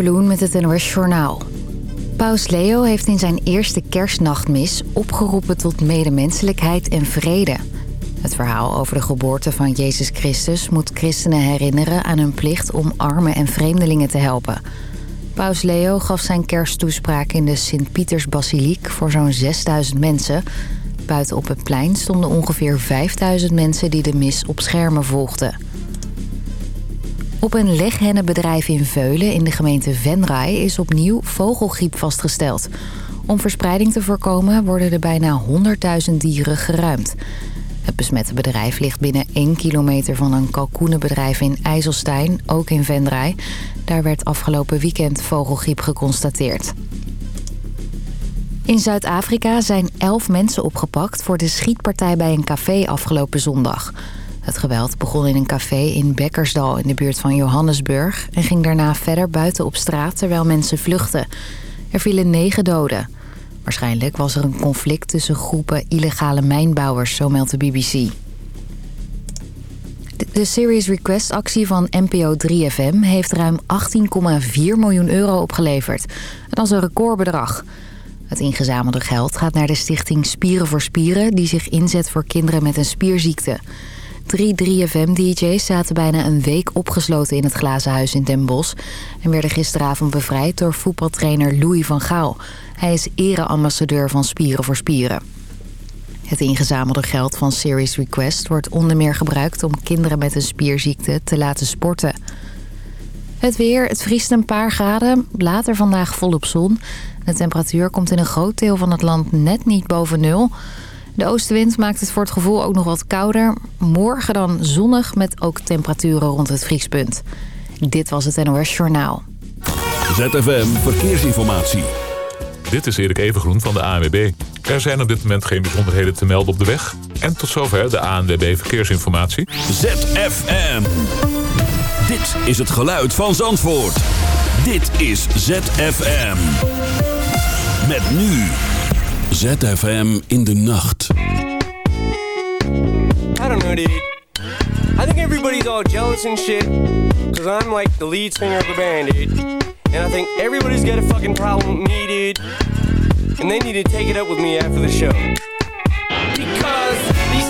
Met het NOS Journaal. Paus Leo heeft in zijn eerste kerstnachtmis opgeroepen tot medemenselijkheid en vrede. Het verhaal over de geboorte van Jezus Christus moet christenen herinneren aan hun plicht om armen en vreemdelingen te helpen. Paus Leo gaf zijn kersttoespraak in de Sint-Pieters-basiliek voor zo'n 6000 mensen. Buiten op het plein stonden ongeveer 5000 mensen die de mis op schermen volgden. Op een leghennenbedrijf in Veulen in de gemeente Venray is opnieuw vogelgriep vastgesteld. Om verspreiding te voorkomen worden er bijna 100.000 dieren geruimd. Het besmette bedrijf ligt binnen 1 kilometer van een kalkoenenbedrijf in IJsselstein, ook in Venray. Daar werd afgelopen weekend vogelgriep geconstateerd. In Zuid-Afrika zijn 11 mensen opgepakt voor de schietpartij bij een café afgelopen zondag. Het geweld begon in een café in Bekkersdal in de buurt van Johannesburg... en ging daarna verder buiten op straat terwijl mensen vluchtten. Er vielen negen doden. Waarschijnlijk was er een conflict tussen groepen illegale mijnbouwers, zo meldt de BBC. De Series Request actie van NPO 3FM heeft ruim 18,4 miljoen euro opgeleverd. Dat is een recordbedrag. Het ingezamelde geld gaat naar de stichting Spieren voor Spieren... die zich inzet voor kinderen met een spierziekte. Drie 3FM-dj's zaten bijna een week opgesloten in het glazen huis in Den Bosch... en werden gisteravond bevrijd door voetbaltrainer Louis van Gaal. Hij is ereambassadeur van Spieren voor Spieren. Het ingezamelde geld van Series Request wordt onder meer gebruikt... om kinderen met een spierziekte te laten sporten. Het weer, het vriest een paar graden. Later vandaag volop zon. De temperatuur komt in een groot deel van het land net niet boven nul... De oostenwind maakt het voor het gevoel ook nog wat kouder. Morgen dan zonnig met ook temperaturen rond het vriespunt. Dit was het NOS Journaal. ZFM Verkeersinformatie. Dit is Erik Evengroen van de ANWB. Er zijn op dit moment geen bijzonderheden te melden op de weg. En tot zover de ANWB Verkeersinformatie. ZFM. Dit is het geluid van Zandvoort. Dit is ZFM. Met nu... ZFM in de nacht. I don't know, dude. I think everybody's all jealous and shit. Cause I'm like the lead singer of the band, dude. And I think everybody's got a fucking problem with me, dude. And they need to take it up with me after the show. Because these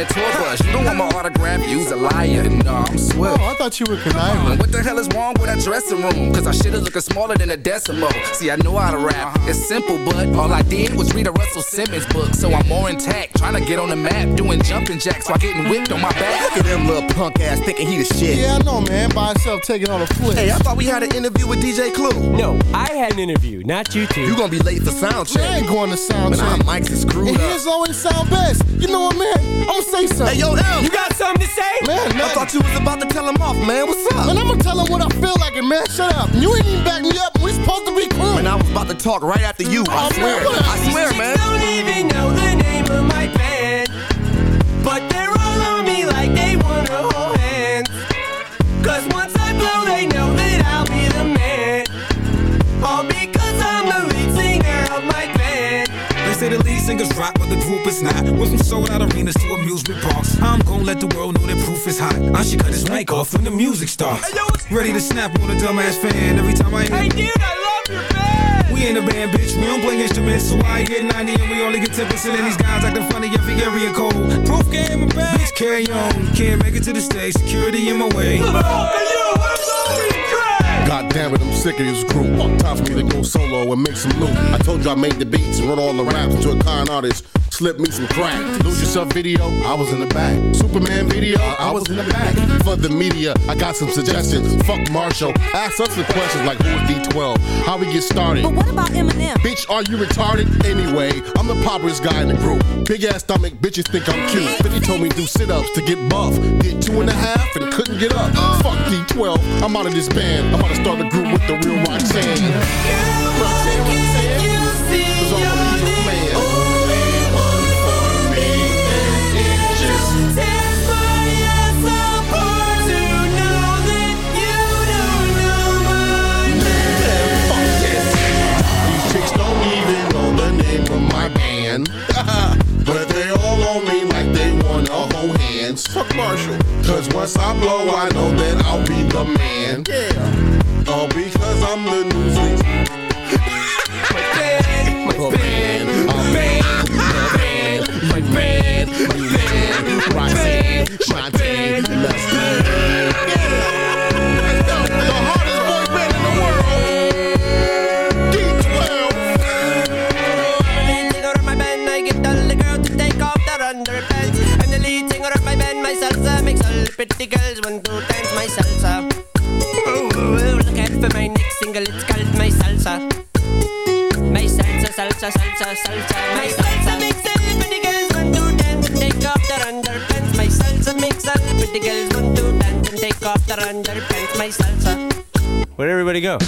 It's torture you's a liar. No, uh, I'm swift. Oh, I thought you were conniving. What the hell is wrong with that dressing room? Cause our shit is looking smaller than a decimal. See, I know how to rap. Uh-huh. It's simple, but all I did was read a Russell Simmons book. So I'm more intact, trying to get on the map, doing jumping jacks while getting whipped on my back. Look at them little punk ass thinking he the shit. Yeah, I know, man. By himself taking on a flip. Hey, I thought we had an interview with DJ Clue. No, I had an interview, not you two. You gonna be late for sound check. I ain't going to sound Man, our check. mics is screwed And up. his always sound best. You know what, man? I'm gonna say something. Hey, yo, L. You got something to say? Shay? Man, nothing. I thought you was about to tell him off, man. What's up? Man, I'm gonna tell him what I feel like it, man. Shut up. You ain't even back me up. We supposed to be cool. Man, I was about to talk right after you. I, oh, I swear. Know. I swear, man. don't even know the name of my band. But they're all on me like they wanna hold hands. Cause once I blow, they know that I'll be the man. All because I'm the lead singer of my band. They say the lead singers rock it's not. Went from sold out arenas to amusement parks. I'm gonna let the world know that proof is hot. I should cut his mic off when the music starts. Ready to snap on a dumbass fan every time I hear. Hey, dude, I love your band. We ain't a band, bitch. We don't play instruments, so I get 90 and we only get 10%. And these guys acting funny every area code. Proof game, back. Bitch, carry on. Can't make it to the stage. Security in my way. Hey, yo, God damn it, I'm sick of this group. Time for me to go solo and make some loot. I told you I made the beats and wrote all the raps to a con artist. Slip me some crack. Lose yourself video, I was in the back. Superman video, I was in the back. For the media, I got some suggestions. Fuck Marshall. Ask us the questions like who is D12? How we get started? But what about Eminem? Bitch, are you retarded? Anyway, I'm the poppiest guy in the group. Big ass stomach, bitches think I'm cute. 50 told me do sit ups to get buff. Did two and a half and couldn't get up. Fuck D12, I'm out of this band. I'm about to start a group with the real Roxanne. Roxanne, Roxanne. Cause I'm gonna Marshall. Cause once I blow, I know that I'll be the man. Yeah. All because I'm the new My band, my band, my band, my band, my band, my band, Roxanne, Shantae, let's go. The the pretty girls want to dance my salsa. Ooh, look out for my next single, it's called my salsa. My salsa, salsa, salsa, salsa, my salsa makes all the pretty girls want to dance and take off their underpants. My salsa makes all the pretty girls want to dance and take off their underpants. My salsa. Where'd everybody go?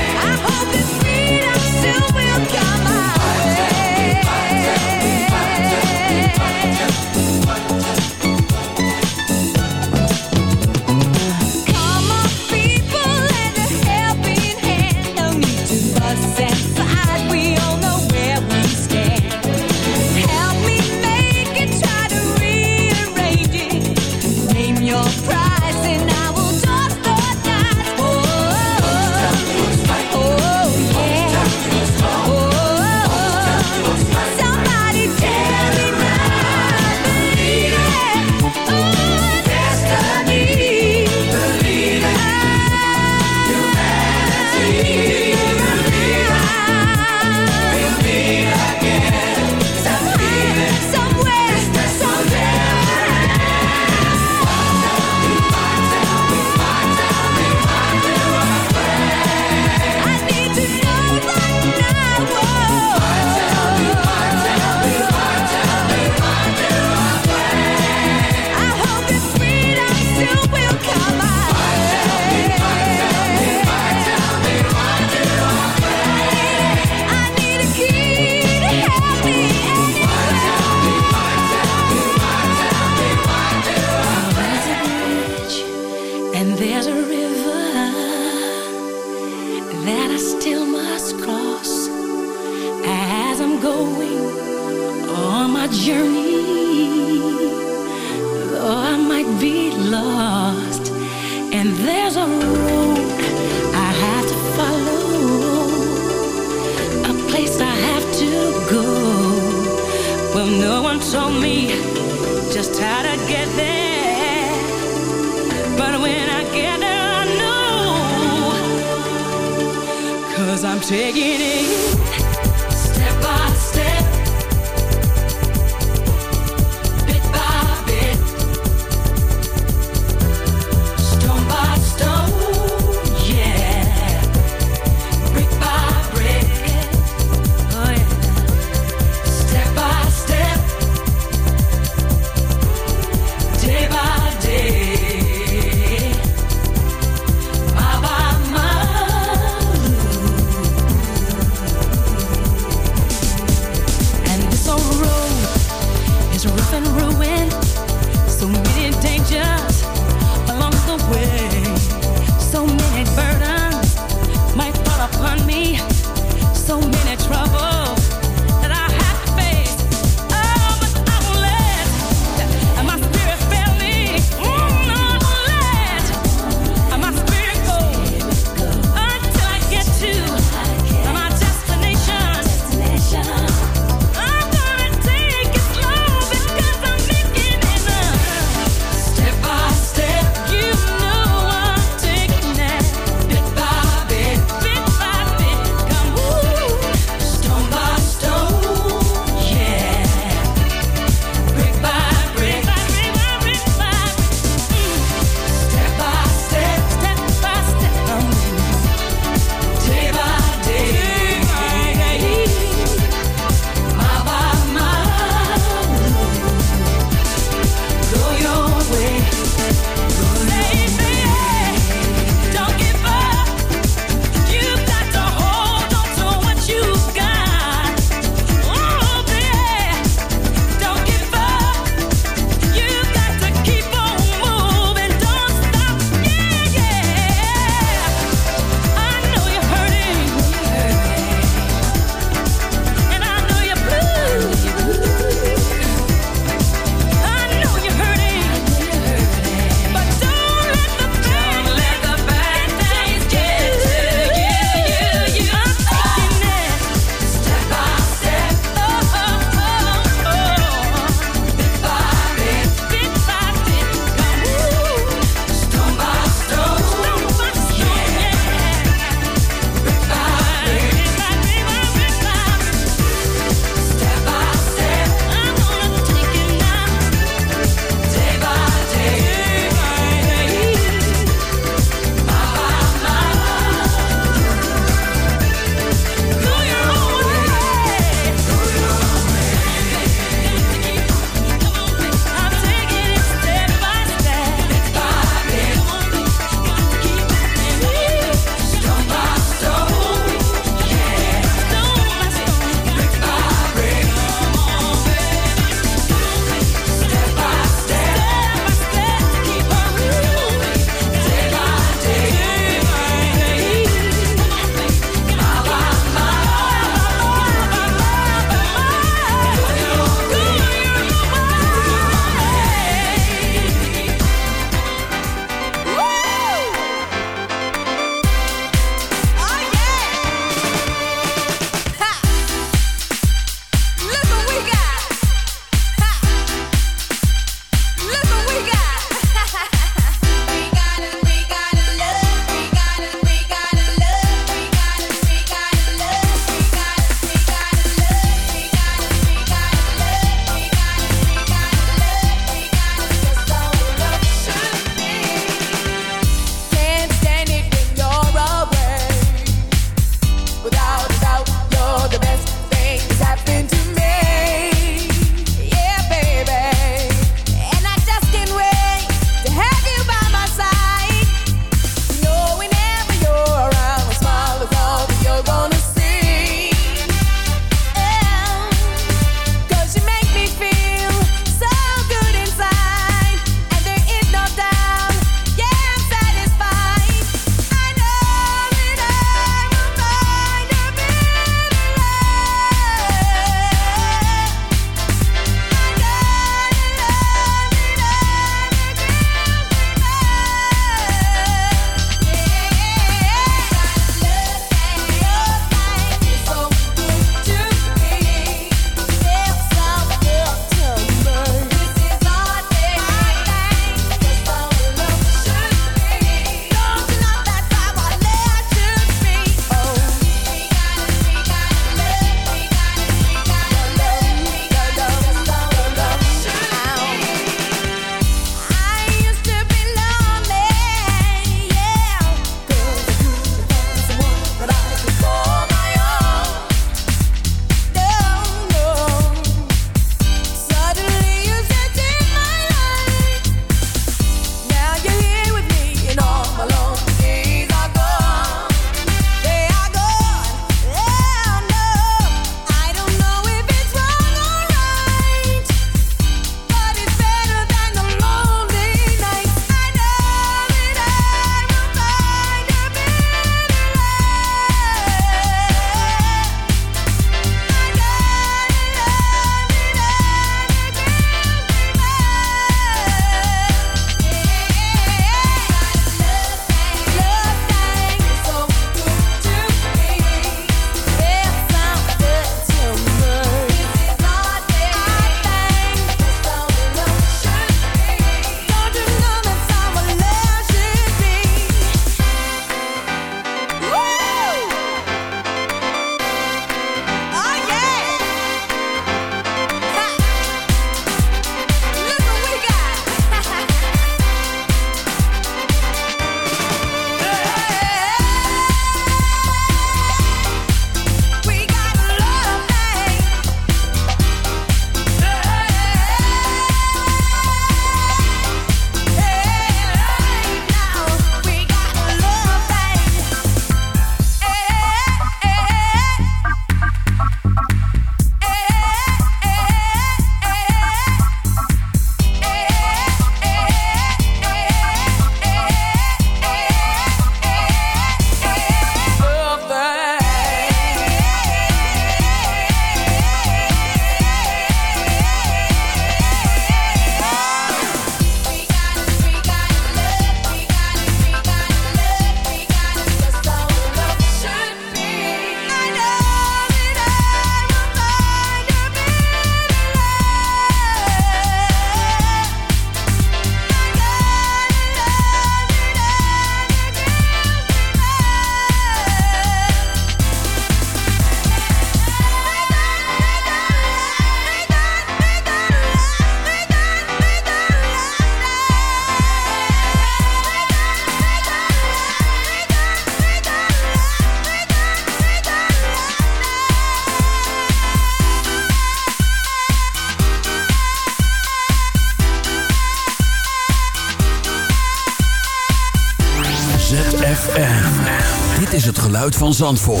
Van.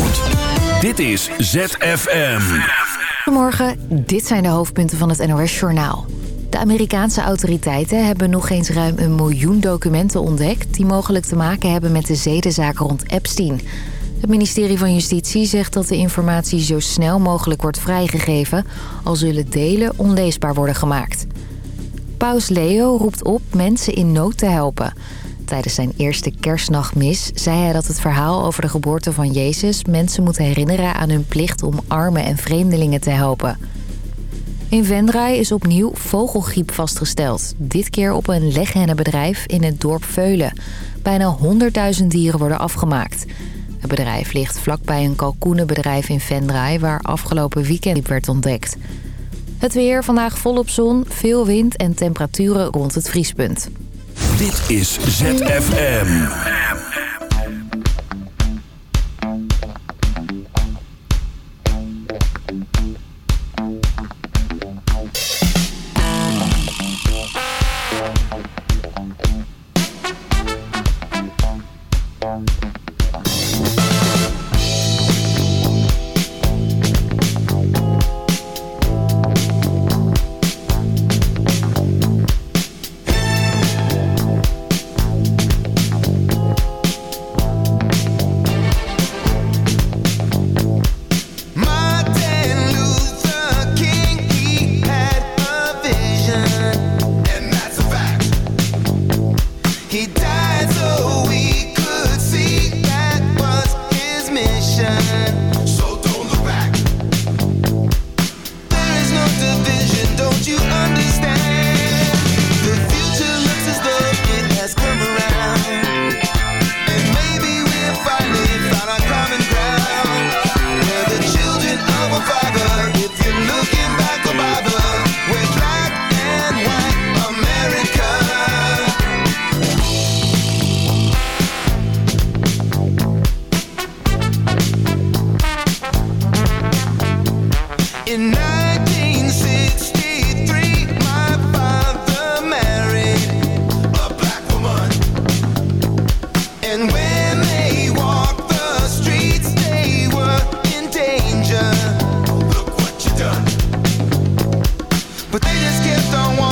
Dit is ZFM. Goedemorgen, dit zijn de hoofdpunten van het NOS-journaal. De Amerikaanse autoriteiten hebben nog eens ruim een miljoen documenten ontdekt... die mogelijk te maken hebben met de zedenzaak rond Epstein. Het ministerie van Justitie zegt dat de informatie zo snel mogelijk wordt vrijgegeven... al zullen delen onleesbaar worden gemaakt. Paus Leo roept op mensen in nood te helpen... Tijdens zijn eerste kerstnachtmis zei hij dat het verhaal over de geboorte van Jezus... mensen moet herinneren aan hun plicht om armen en vreemdelingen te helpen. In Venray is opnieuw vogelgriep vastgesteld. Dit keer op een leghennenbedrijf in het dorp Veulen. Bijna 100.000 dieren worden afgemaakt. Het bedrijf ligt vlakbij een kalkoenenbedrijf in Venray... waar afgelopen weekend werd ontdekt. Het weer, vandaag volop zon, veel wind en temperaturen rond het vriespunt. Dit is ZFM. But they just kept on walking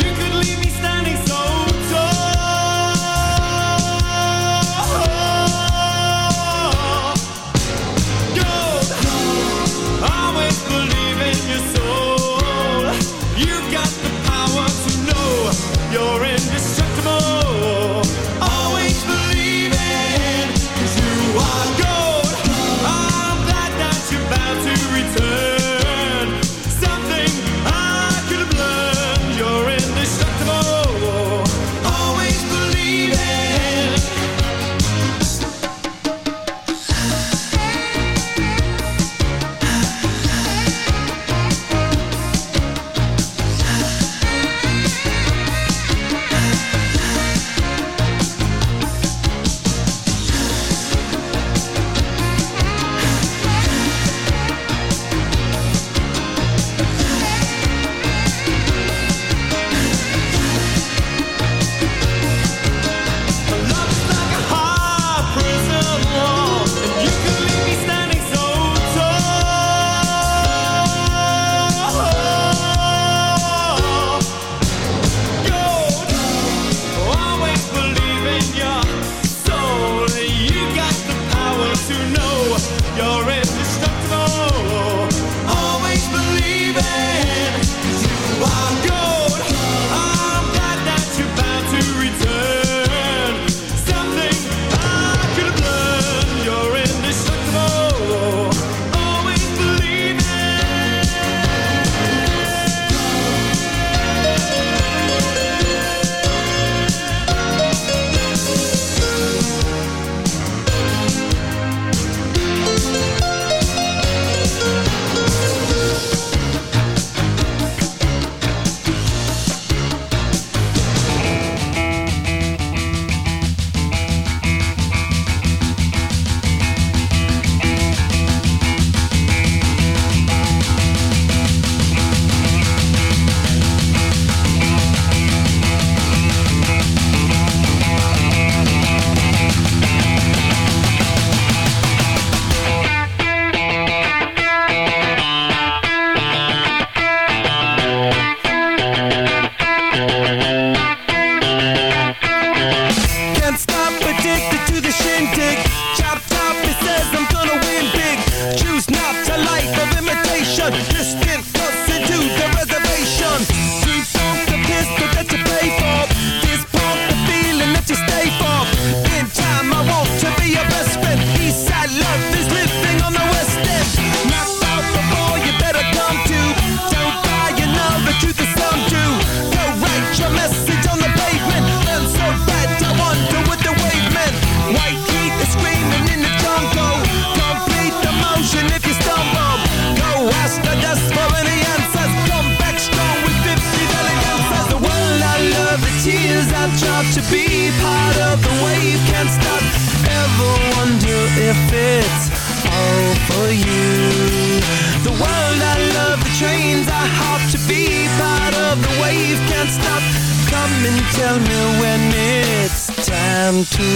come and tell me when it's time to.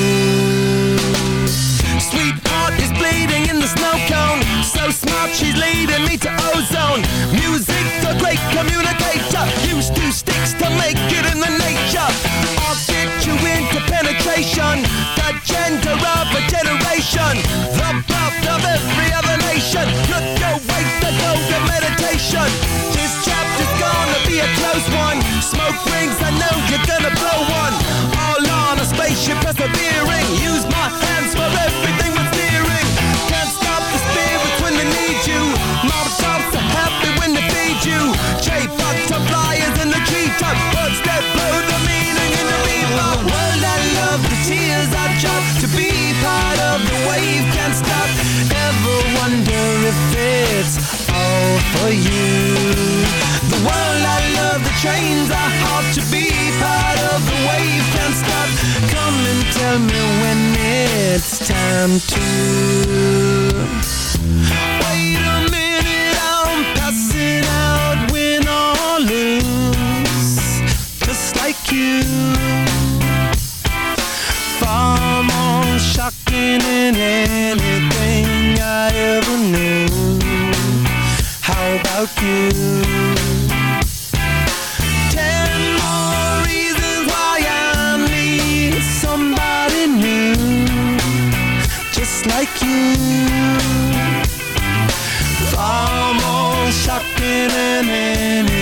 Sweetheart is bleeding in the snow cone. So smart she's leading me to ozone. Music, a great communicator later. Use two sticks to make it in the nature. I'll get you into penetration. The gender of a generation. The birth of every other nation. Look your way to go to meditation. This chapter's gonna be a close one. Smoke rings, I know you're gonna blow one. All on a spaceship persevering. Use my hands for everything. it's all for you. The world I love, the trains I hard to be part of. The wave can't stop. Come and tell me when it's time to. Wait a minute, I'm passing out, win or lose, just like you. Far more shocking than anything I ever knew about you? Ten more reasons why I need somebody new, just like you. Far more shocking than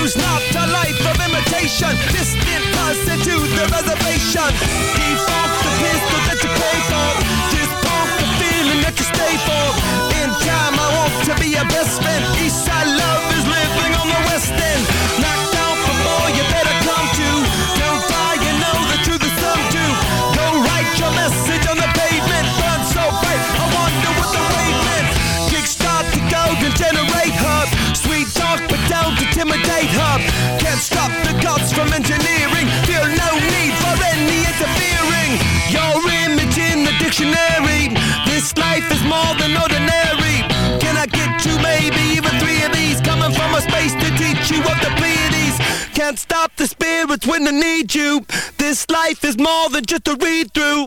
Choose not a life of imitation. Distant person to the reservation. Default the pistol that you pay for. Just pump the feeling that you stay for. In time, I want to be your best friend. When they need you. This life is more than just a read through.